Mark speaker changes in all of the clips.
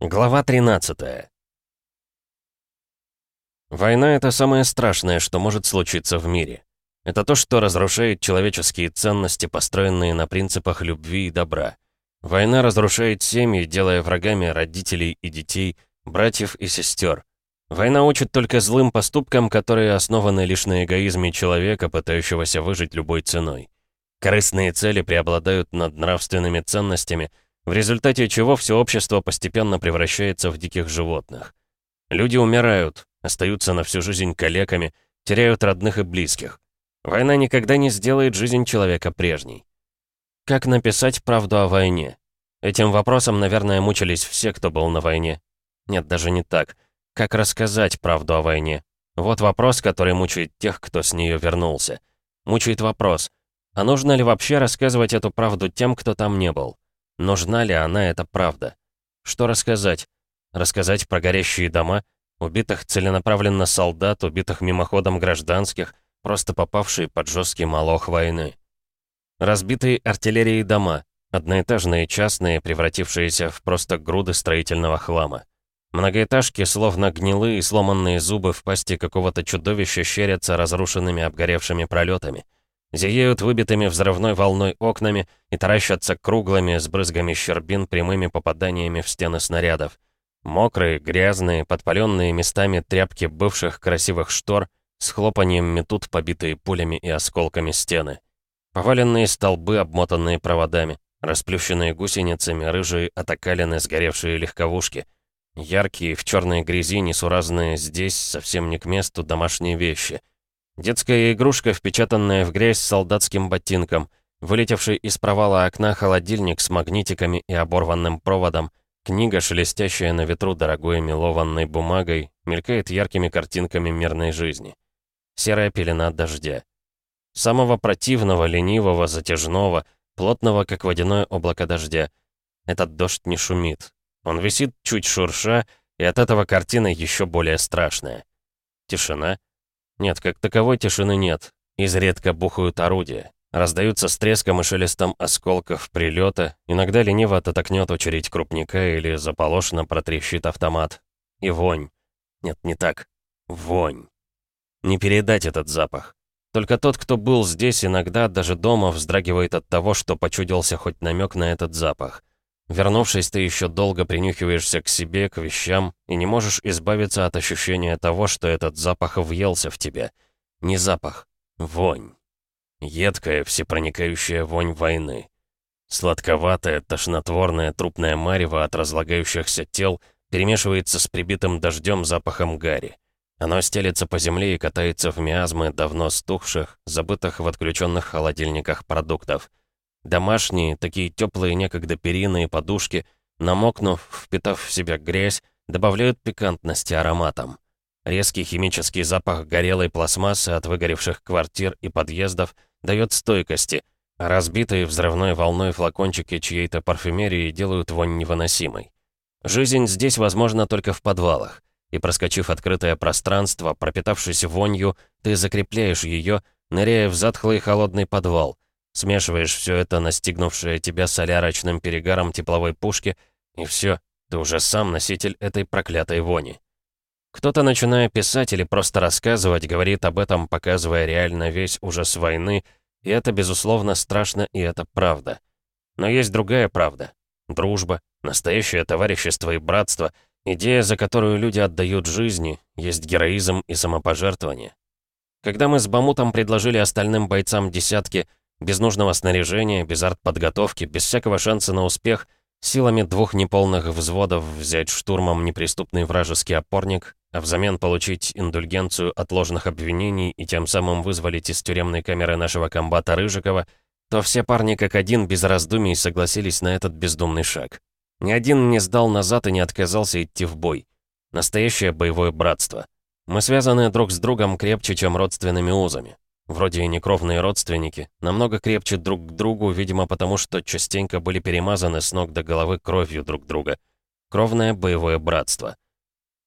Speaker 1: Глава 13 Война — это самое страшное, что может случиться в мире. Это то, что разрушает человеческие ценности, построенные на принципах любви и добра. Война разрушает семьи, делая врагами родителей и детей, братьев и сестер. Война учит только злым поступкам, которые основаны лишь на эгоизме человека, пытающегося выжить любой ценой. Корыстные цели преобладают над нравственными ценностями — в результате чего все общество постепенно превращается в диких животных. Люди умирают, остаются на всю жизнь калеками, теряют родных и близких. Война никогда не сделает жизнь человека прежней. Как написать правду о войне? Этим вопросом, наверное, мучились все, кто был на войне. Нет, даже не так. Как рассказать правду о войне? Вот вопрос, который мучает тех, кто с нее вернулся. Мучает вопрос, а нужно ли вообще рассказывать эту правду тем, кто там не был? Нужна ли она эта правда? Что рассказать? Рассказать про горящие дома, убитых целенаправленно солдат, убитых мимоходом гражданских, просто попавшие под жесткий молох войны. Разбитые артиллерией дома, одноэтажные частные, превратившиеся в просто груды строительного хлама. Многоэтажки, словно гнилые сломанные зубы в пасти какого-то чудовища, щерятся разрушенными обгоревшими пролетами — Зияют выбитыми взрывной волной окнами и таращатся круглыми с брызгами щербин прямыми попаданиями в стены снарядов. Мокрые, грязные, подпаленные местами тряпки бывших красивых штор с хлопанием метут побитые пулями и осколками стены. Поваленные столбы, обмотанные проводами, расплющенные гусеницами, рыжие атакалины, сгоревшие легковушки. Яркие, в черной грязи, несуразные здесь, совсем не к месту, домашние вещи — Детская игрушка, впечатанная в грязь солдатским ботинком, вылетевший из провала окна холодильник с магнитиками и оборванным проводом, книга, шелестящая на ветру дорогой мелованной бумагой, мелькает яркими картинками мирной жизни. Серая пелена дождя. Самого противного, ленивого, затяжного, плотного, как водяное облако дождя. Этот дождь не шумит. Он висит чуть шурша, и от этого картина еще более страшная. Тишина — нет, как таковой тишины нет. Изредка бухают орудия. Раздаются с треском и шелестом осколков прилета, иногда лениво ототокнет очередь крупника или заполошно протрещит автомат. И вонь. Нет, не так. Вонь. Не передать этот запах. Только тот, кто был здесь иногда, даже дома, вздрагивает от того, что почудился хоть намек на этот запах. Вернувшись, ты еще долго принюхиваешься к себе, к вещам, и не можешь избавиться от ощущения того, что этот запах въелся в тебя. Не запах, вонь. Едкая, всепроникающая вонь войны. Сладковатая, тошнотворная трупная марево от разлагающихся тел перемешивается с прибитым дождем запахом гари. Оно стелется по земле и катается в миазмы давно стухших, забытых в отключенных холодильниках продуктов. Домашние, такие теплые некогда перины и подушки, намокнув, впитав в себя грязь, добавляют пикантности ароматам. Резкий химический запах горелой пластмассы от выгоревших квартир и подъездов дает стойкости, а разбитые взрывной волной флакончики чьей-то парфюмерии делают вонь невыносимой. Жизнь здесь возможна только в подвалах, и проскочив открытое пространство, пропитавшись вонью, ты закрепляешь ее, ныряя в затхлый холодный подвал — Смешиваешь все это, настигнувшее тебя солярочным перегаром тепловой пушки, и все, ты уже сам носитель этой проклятой вони. Кто-то, начиная писать или просто рассказывать, говорит об этом, показывая реально весь ужас войны, и это, безусловно, страшно, и это правда. Но есть другая правда. Дружба, настоящее товарищество и братство, идея, за которую люди отдают жизни, есть героизм и самопожертвование. Когда мы с Бамутом предложили остальным бойцам десятки без нужного снаряжения, без артподготовки, без всякого шанса на успех, силами двух неполных взводов взять штурмом неприступный вражеский опорник, а взамен получить индульгенцию от ложных обвинений и тем самым вызволить из тюремной камеры нашего комбата Рыжикова, то все парни как один без раздумий согласились на этот бездумный шаг. Ни один не сдал назад и не отказался идти в бой. Настоящее боевое братство. Мы связаны друг с другом крепче, чем родственными узами. Вроде и не кровные родственники, намного крепче друг к другу, видимо, потому что частенько были перемазаны с ног до головы кровью друг друга. Кровное боевое братство.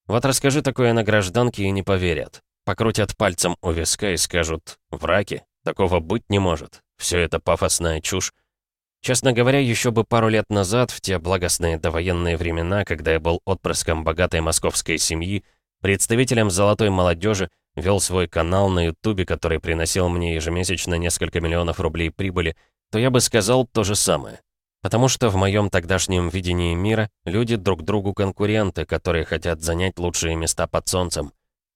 Speaker 1: Вот расскажи такое на гражданке и не поверят. Покрутят пальцем у виска и скажут «Враки? Такого быть не может. Все это пафосная чушь». Честно говоря, еще бы пару лет назад, в те благостные довоенные времена, когда я был отпрыском богатой московской семьи, представителем золотой молодежи, вел свой канал на ютубе, который приносил мне ежемесячно несколько миллионов рублей прибыли, то я бы сказал то же самое. Потому что в моем тогдашнем видении мира люди друг другу конкуренты, которые хотят занять лучшие места под солнцем.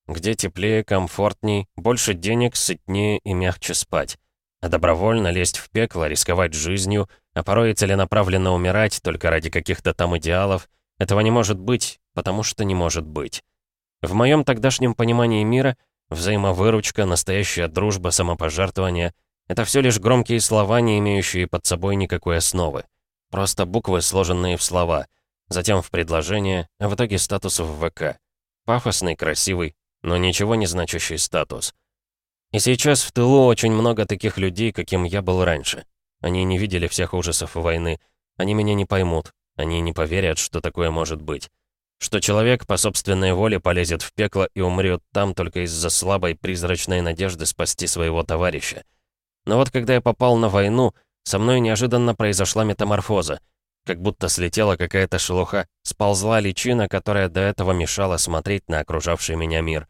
Speaker 1: Где теплее, комфортней, больше денег, сытнее и мягче спать. А добровольно лезть в пекло, рисковать жизнью, а порой и целенаправленно умирать только ради каких-то там идеалов, этого не может быть, потому что не может быть. В моем тогдашнем понимании мира взаимовыручка, настоящая дружба, самопожертвование — это все лишь громкие слова, не имеющие под собой никакой основы. Просто буквы, сложенные в слова, затем в предложение, а в итоге статус в ВК. Пафосный, красивый, но ничего не значащий статус. И сейчас в тылу очень много таких людей, каким я был раньше. Они не видели всех ужасов войны. Они меня не поймут. Они не поверят, что такое может быть. Что человек по собственной воле полезет в пекло и умрет там только из-за слабой призрачной надежды спасти своего товарища. Но вот когда я попал на войну, со мной неожиданно произошла метаморфоза. Как будто слетела какая-то шелуха, сползла личина, которая до этого мешала смотреть на окружавший меня мир.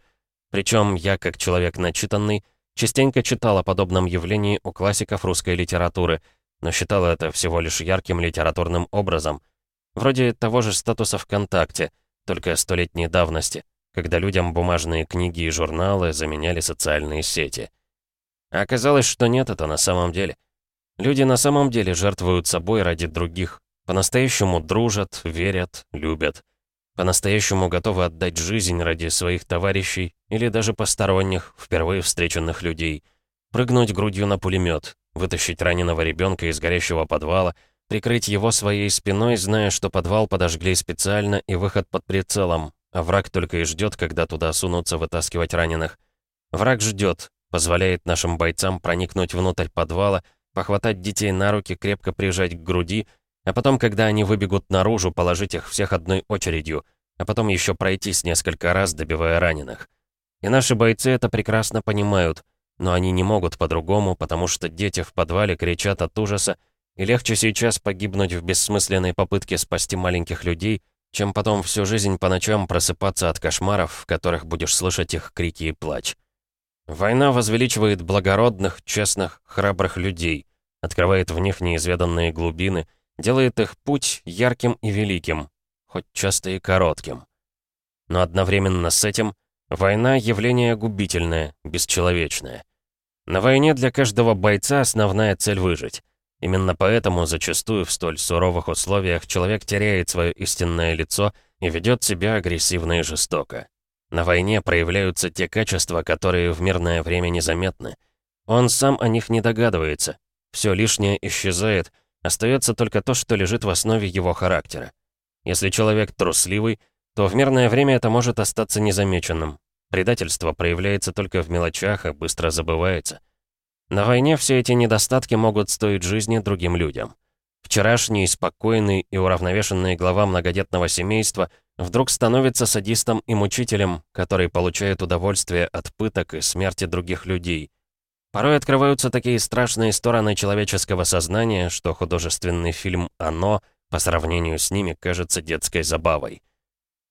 Speaker 1: Причем я, как человек начитанный, частенько читал о подобном явлении у классиков русской литературы, но считал это всего лишь ярким литературным образом. Вроде того же статуса ВКонтакте, только столетней давности, когда людям бумажные книги и журналы заменяли социальные сети. А оказалось, что нет это на самом деле. Люди на самом деле жертвуют собой ради других. По-настоящему дружат, верят, любят. По-настоящему готовы отдать жизнь ради своих товарищей или даже посторонних, впервые встреченных людей. Прыгнуть грудью на пулемет, вытащить раненого ребенка из горящего подвала, прикрыть его своей спиной, зная, что подвал подожгли специально и выход под прицелом, а враг только и ждет, когда туда сунутся вытаскивать раненых. Враг ждет, позволяет нашим бойцам проникнуть внутрь подвала — похватать детей на руки, крепко прижать к груди, а потом, когда они выбегут наружу, положить их всех одной очередью, а потом еще пройтись несколько раз, добивая раненых. И наши бойцы это прекрасно понимают, но они не могут по-другому, потому что дети в подвале кричат от ужаса, и легче сейчас погибнуть в бессмысленной попытке спасти маленьких людей, чем потом всю жизнь по ночам просыпаться от кошмаров, в которых будешь слышать их крики и плач. Война возвеличивает благородных, честных, храбрых людей, открывает в них неизведанные глубины, делает их путь ярким и великим, хоть часто и коротким. Но одновременно с этим война — явление губительное, бесчеловечное. На войне для каждого бойца основная цель — выжить. Именно поэтому зачастую в столь суровых условиях человек теряет свое истинное лицо и ведет себя агрессивно и жестоко. На войне проявляются те качества, которые в мирное время незаметны. Он сам о них не догадывается. Все лишнее исчезает, остается только то, что лежит в основе его характера. Если человек трусливый, то в мирное время это может остаться незамеченным. Предательство проявляется только в мелочах и быстро забывается. На войне все эти недостатки могут стоить жизни другим людям. Вчерашний, спокойный и уравновешенный глава многодетного семейства – вдруг становится садистом и мучителем, который получает удовольствие от пыток и смерти других людей. Порой открываются такие страшные стороны человеческого сознания, что художественный фильм «Оно» по сравнению с ними кажется детской забавой.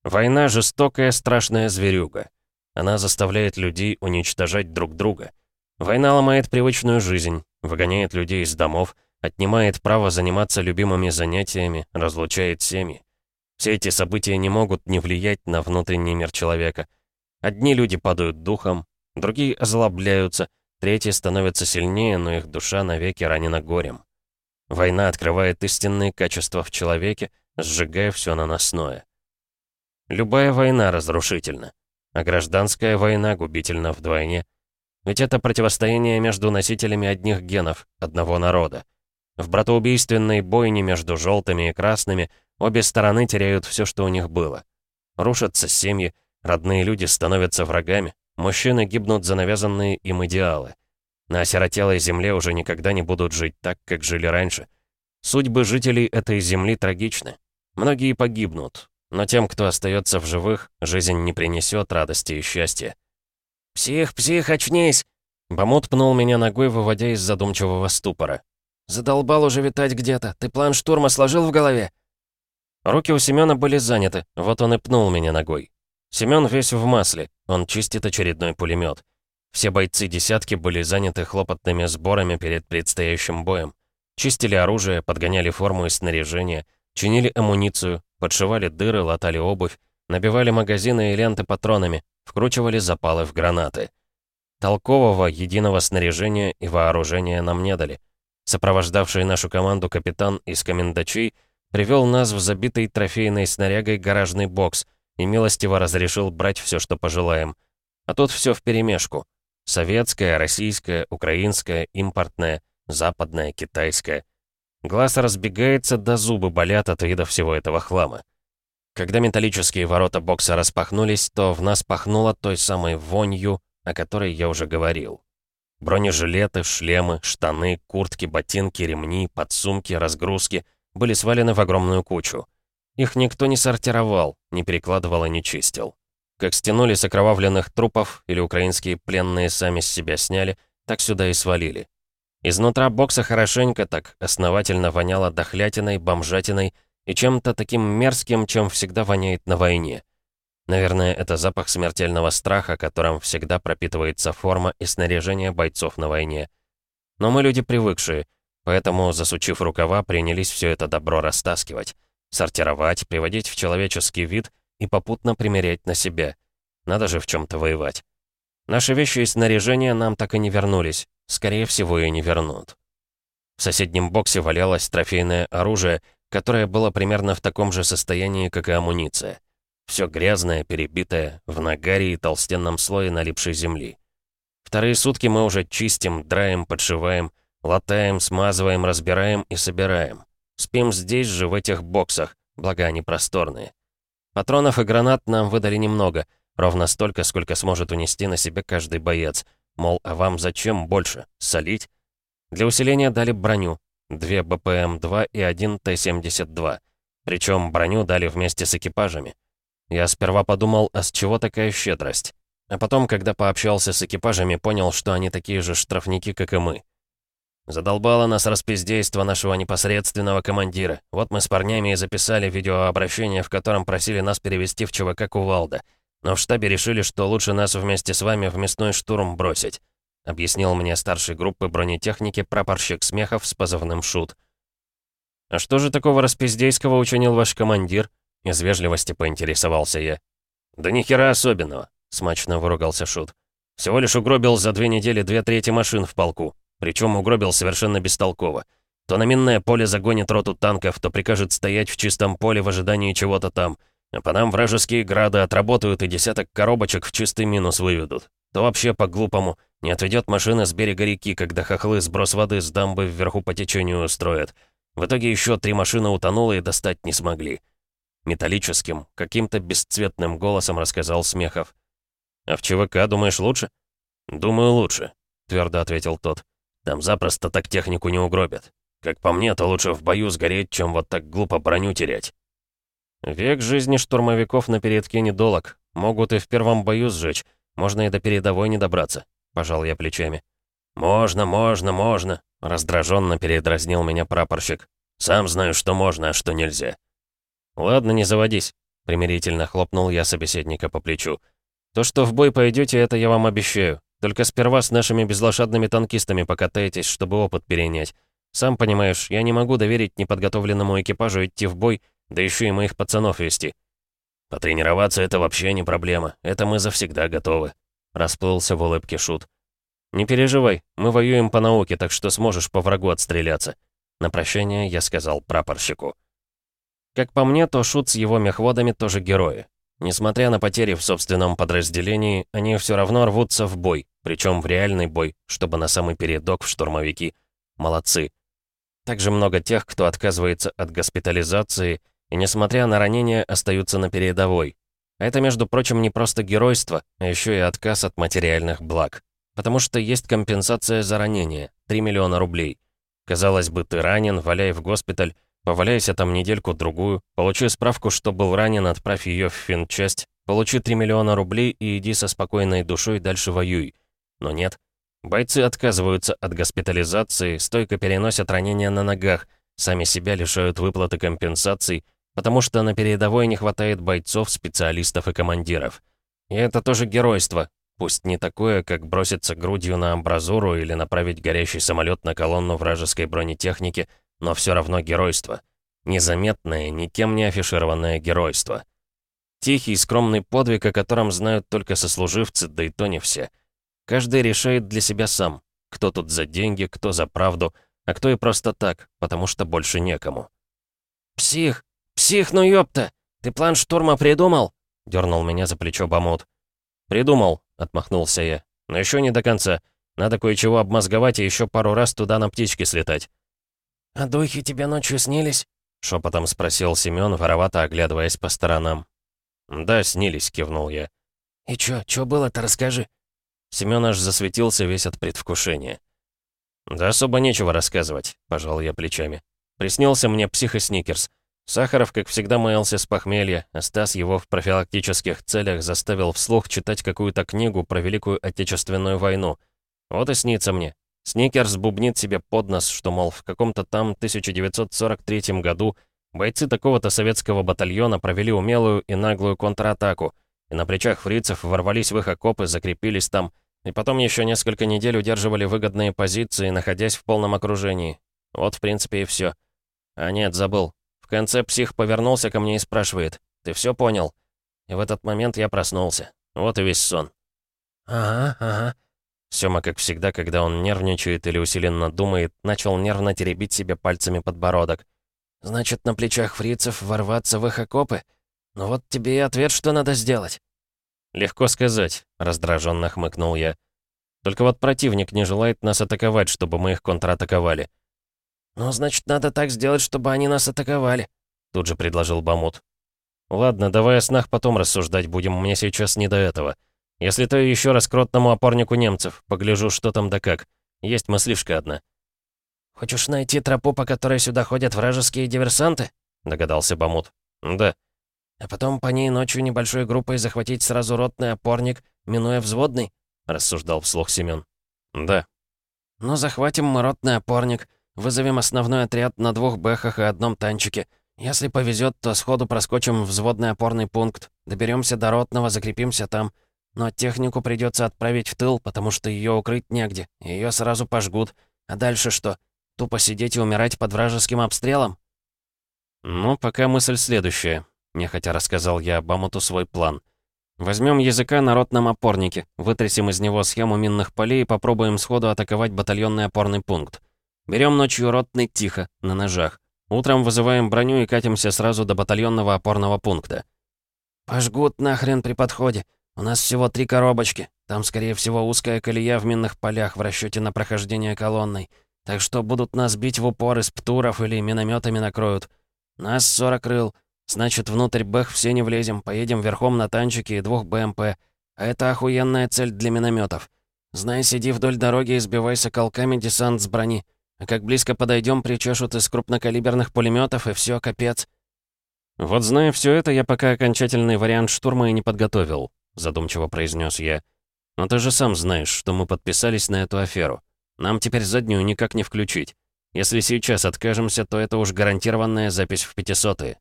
Speaker 1: Война — жестокая, страшная зверюга. Она заставляет людей уничтожать друг друга. Война ломает привычную жизнь, выгоняет людей из домов, отнимает право заниматься любимыми занятиями, разлучает семьи. Все эти события не могут не влиять на внутренний мир человека. Одни люди падают духом, другие озлобляются, третьи становятся сильнее, но их душа навеки ранена горем. Война открывает истинные качества в человеке, сжигая все наносное. Любая война разрушительна, а гражданская война губительна вдвойне. Ведь это противостояние между носителями одних генов, одного народа. В братоубийственной бойне между желтыми и красными – Обе стороны теряют все, что у них было. Рушатся семьи, родные люди становятся врагами, мужчины гибнут за навязанные им идеалы. На осиротелой земле уже никогда не будут жить так, как жили раньше. Судьбы жителей этой земли трагичны. Многие погибнут, но тем, кто остается в живых, жизнь не принесет радости и счастья. «Псих, псих, очнись!» Бамут пнул меня ногой, выводя из задумчивого ступора. Задолбал уже витать где-то. Ты план штурма сложил в голове?» Руки у Семёна были заняты, вот он и пнул меня ногой. Семён весь в масле, он чистит очередной пулемет. Все бойцы десятки были заняты хлопотными сборами перед предстоящим боем. Чистили оружие, подгоняли форму и снаряжение, чинили амуницию, подшивали дыры, латали обувь, набивали магазины и ленты патронами, вкручивали запалы в гранаты. Толкового единого снаряжения и вооружения нам не дали. Сопровождавший нашу команду капитан из комендачей привел нас в забитый трофейной снарягой гаражный бокс и милостиво разрешил брать все, что пожелаем. А тут все вперемешку. Советское, российское, украинское, импортное, западное, китайское. Глаз разбегается, до зубы болят от вида всего этого хлама. Когда металлические ворота бокса распахнулись, то в нас пахнуло той самой вонью, о которой я уже говорил. Бронежилеты, шлемы, штаны, куртки, ботинки, ремни, подсумки, разгрузки были свалены в огромную кучу. Их никто не сортировал, не перекладывал и не чистил. Как стянули с окровавленных трупов или украинские пленные сами с себя сняли, так сюда и свалили. Изнутра бокса хорошенько так основательно воняло дохлятиной, бомжатиной и чем-то таким мерзким, чем всегда воняет на войне. Наверное, это запах смертельного страха, которым всегда пропитывается форма и снаряжение бойцов на войне. Но мы люди привыкшие, поэтому, засучив рукава, принялись все это добро растаскивать, сортировать, приводить в человеческий вид и попутно примерять на себя. Надо же в чем-то воевать. Наши вещи и снаряжение нам так и не вернулись. Скорее всего, и не вернут. В соседнем боксе валялось трофейное оружие, которое было примерно в таком же состоянии, как и амуниция. Все грязное, перебитое, в нагаре и толстенном слое налипшей земли. Вторые сутки мы уже чистим, драем, подшиваем, латаем, смазываем, разбираем и собираем. Спим здесь же, в этих боксах, благо они просторные. Патронов и гранат нам выдали немного, ровно столько, сколько сможет унести на себе каждый боец. Мол, а вам зачем больше? Солить? Для усиления дали броню. Две БПМ-2 и один Т-72. Причем броню дали вместе с экипажами. Я сперва подумал, а с чего такая щедрость? А потом, когда пообщался с экипажами, понял, что они такие же штрафники, как и мы. Задолбало нас распиздейство нашего непосредственного командира. Вот мы с парнями и записали видеообращение, в котором просили нас перевести в ЧВК Кувалда. Но в штабе решили, что лучше нас вместе с вами в мясной штурм бросить. Объяснил мне старший группы бронетехники прапорщик Смехов с позывным «Шут». «А что же такого распиздейского учинил ваш командир?» Из вежливости поинтересовался я. «Да ни хера особенного», — смачно выругался Шут. «Всего лишь угробил за две недели две трети машин в полку. Причем угробил совершенно бестолково. То на минное поле загонит роту танков, то прикажет стоять в чистом поле в ожидании чего-то там. А по нам вражеские грады отработают и десяток коробочек в чистый минус выведут. То вообще по-глупому не отведет машины с берега реки, когда хохлы сброс воды с дамбы вверху по течению устроят. В итоге еще три машины утонуло и достать не смогли. Металлическим, каким-то бесцветным голосом рассказал Смехов. «А в ЧВК, думаешь, лучше?» «Думаю, лучше», — твердо ответил тот. «Там запросто так технику не угробят. Как по мне, то лучше в бою сгореть, чем вот так глупо броню терять». «Век жизни штурмовиков на передке недолог. Могут и в первом бою сжечь. Можно и до передовой не добраться», — пожал я плечами. «Можно, можно, можно», — раздраженно передразнил меня прапорщик. «Сам знаю, что можно, а что нельзя». «Ладно, не заводись», — примирительно хлопнул я собеседника по плечу. «То, что в бой пойдете, это я вам обещаю. Только сперва с нашими безлошадными танкистами покатайтесь, чтобы опыт перенять. Сам понимаешь, я не могу доверить неподготовленному экипажу идти в бой, да еще и моих пацанов вести». «Потренироваться — это вообще не проблема. Это мы завсегда готовы», — расплылся в улыбке Шут. «Не переживай, мы воюем по науке, так что сможешь по врагу отстреляться». На прощание я сказал прапорщику. Как по мне, то Шут с его мехводами тоже герои. Несмотря на потери в собственном подразделении, они все равно рвутся в бой, причем в реальный бой, чтобы на самый передок в штурмовики. Молодцы. Также много тех, кто отказывается от госпитализации и, несмотря на ранения, остаются на передовой. Это, между прочим, не просто геройство, а еще и отказ от материальных благ. Потому что есть компенсация за ранение — 3 миллиона рублей. Казалось бы, ты ранен, валяй в госпиталь, Поваляйся там недельку-другую, получи справку, что был ранен, отправь ее в финчасть, получи 3 миллиона рублей и иди со спокойной душой дальше воюй. Но нет. Бойцы отказываются от госпитализации, стойко переносят ранения на ногах, сами себя лишают выплаты компенсаций, потому что на передовой не хватает бойцов, специалистов и командиров. И это тоже геройство, пусть не такое, как броситься грудью на амбразуру или направить горящий самолет на колонну вражеской бронетехники, но все равно геройство. Незаметное, никем не афишированное геройство. Тихий, скромный подвиг, о котором знают только сослуживцы, да и то не все. Каждый решает для себя сам, кто тут за деньги, кто за правду, а кто и просто так, потому что больше некому.
Speaker 2: «Псих! Псих, ну ёпта! Ты план штурма придумал?» — дернул меня за плечо Бамут.
Speaker 1: «Придумал», — отмахнулся я. «Но еще не до конца. Надо кое-чего обмозговать и еще пару раз туда на птичке слетать».
Speaker 2: «А духи тебе ночью снились?»
Speaker 1: — шепотом спросил Семен, воровато оглядываясь по сторонам. «Да, снились», — кивнул я.
Speaker 2: «И чё, чё было-то, расскажи».
Speaker 1: Семён аж засветился весь от предвкушения. «Да особо нечего рассказывать», — пожал я плечами. «Приснился мне психосникерс. Сахаров, как всегда, маялся с похмелья, а Стас его в профилактических целях заставил вслух читать какую-то книгу про Великую Отечественную войну. Вот и снится мне. Сникерс бубнит себе под нос, что, мол, в каком-то там 1943 году бойцы такого-то советского батальона провели умелую и наглую контратаку, и на плечах фрицев ворвались в их окопы, закрепились там, и потом еще несколько недель удерживали выгодные позиции, находясь в полном окружении. Вот, в принципе, и все. А нет, забыл. В конце псих повернулся ко мне и спрашивает, «Ты все понял?» И в этот момент я проснулся. Вот и весь сон.
Speaker 2: «Ага, ага»,
Speaker 1: Сёма, как всегда, когда он нервничает или усиленно думает, начал нервно теребить себе пальцами подбородок.
Speaker 2: «Значит, на плечах фрицев ворваться в их окопы? Ну вот тебе и ответ, что надо сделать».
Speaker 1: «Легко сказать», — раздраженно хмыкнул я. «Только вот противник не желает нас атаковать, чтобы мы их контратаковали».
Speaker 2: «Ну, значит, надо так сделать, чтобы они нас атаковали», —
Speaker 1: тут же предложил Бамут. «Ладно, давай о снах потом рассуждать будем, мне сейчас не до этого. Если то еще раз к ротному опорнику немцев, погляжу, что там да как. Есть мыслишка одна».
Speaker 2: «Хочешь найти тропу, по которой сюда ходят вражеские диверсанты?» — догадался Бамут.
Speaker 1: «Да».
Speaker 2: «А потом по ней ночью небольшой группой захватить сразу ротный опорник, минуя взводный?» — рассуждал вслух Семён.
Speaker 1: «Да».
Speaker 2: «Ну, захватим мы ротный опорник, вызовем основной отряд на двух бэхах и одном танчике. Если повезет, то сходу проскочим взводный опорный пункт, доберемся до ротного, закрепимся там». Но технику придется отправить в тыл, потому что ее укрыть негде. Ее сразу пожгут. А дальше что? Тупо сидеть и умирать под вражеским обстрелом?
Speaker 1: Ну, пока мысль следующая. Нехотя рассказал я Бамуту свой план. Возьмем языка на ротном опорнике, вытрясем из него схему минных полей и попробуем сходу атаковать батальонный опорный пункт. Берем ночью ротный тихо, на ножах. Утром вызываем броню и катимся сразу до батальонного опорного пункта.
Speaker 2: «Пожгут нахрен при подходе. «У нас всего три коробочки. Там, скорее всего, узкая колея в минных полях в расчете на прохождение колонной. Так что будут нас бить в упор из птуров или минометами накроют. Нас 40 крыл. Значит, внутрь бэх все не влезем. Поедем верхом на танчике и двух БМП. А это охуенная цель для минометов. Знай, сиди вдоль дороги и сбивайся колками десант с брони. А как близко подойдем, причешут из крупнокалиберных пулеметов и все, капец.
Speaker 1: Вот зная все это, я пока окончательный вариант штурма и не подготовил задумчиво произнес я. «Но ты же сам знаешь, что мы подписались на эту аферу. Нам теперь заднюю никак не включить. Если сейчас откажемся, то это уж гарантированная запись в пятисотые».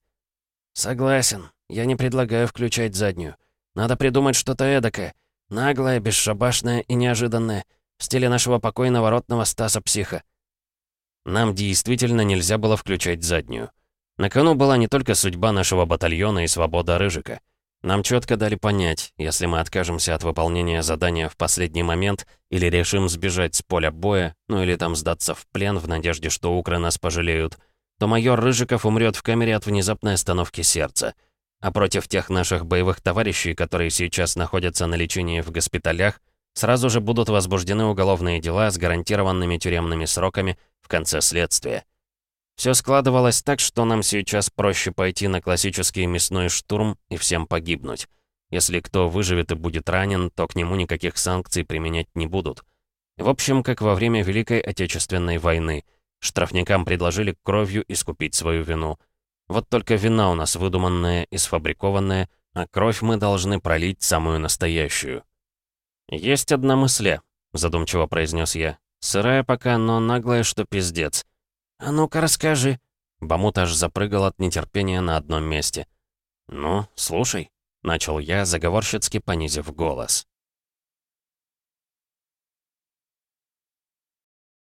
Speaker 2: «Согласен. Я не предлагаю включать заднюю. Надо придумать что-то эдакое. Наглое, бесшабашное и неожиданное. В стиле нашего покойного ротного Стаса Психа».
Speaker 1: Нам действительно нельзя было включать заднюю. На кону была не только судьба нашего батальона и свобода Рыжика. Нам четко дали понять, если мы откажемся от выполнения задания в последний момент или решим сбежать с поля боя, ну или там сдаться в плен в надежде, что укры нас пожалеют, то майор Рыжиков умрет в камере от внезапной остановки сердца. А против тех наших боевых товарищей, которые сейчас находятся на лечении в госпиталях, сразу же будут возбуждены уголовные дела с гарантированными тюремными сроками в конце следствия. Все складывалось так, что нам сейчас проще пойти на классический мясной штурм и всем погибнуть. Если кто выживет и будет ранен, то к нему никаких санкций применять не будут. В общем, как во время Великой Отечественной войны. Штрафникам предложили кровью искупить свою вину. Вот только вина у нас выдуманная и сфабрикованная, а кровь мы должны пролить самую настоящую. Есть одна мысля. задумчиво произнес я. «Сырая пока, но наглая, что пиздец».
Speaker 2: «А ну-ка расскажи».
Speaker 1: Бамут аж запрыгал от нетерпения на одном месте. «Ну, слушай», — начал я, заговорщицки понизив голос.